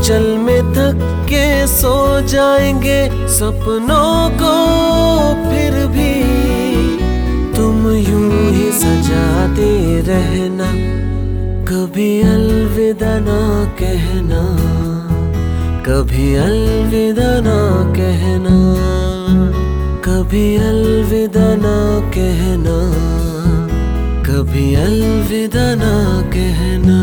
आंचल में थक के सो जाएँगे सपनों को फिर भी। तुम यूँ ही सजाते रहना, कभी अलविदा ना कहना, कभी अलविदा ना कहना, कभी अलविदा ना कहना, कभी अलविदा ना कहना।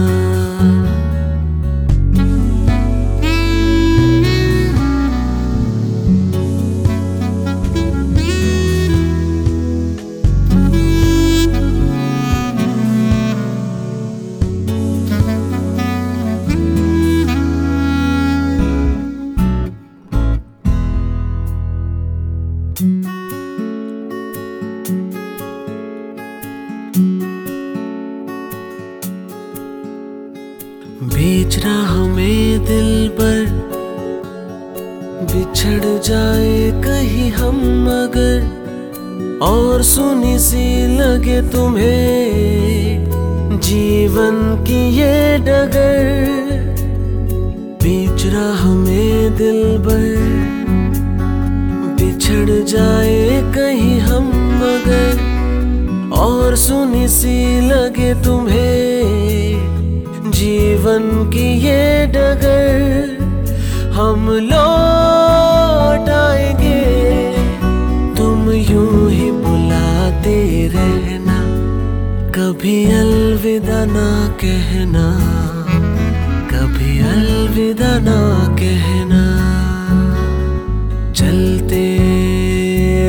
बीच राह में दिल पर, बिछड़ जाए कहीं हम मगर, और सुनी सी लगे तुम्हें जीवन की ये डगर। बीच राह में दिल पर बिछड़ जाए कहीं हम मगर। और सुनी सी लगे तुम्हें। जीवन की ये डगर हम लौट आएँगे। तुम यूँ ही बुलाते रहना, कभी अलविदा ना कहना। कभी अलविदा ना कहना। चलते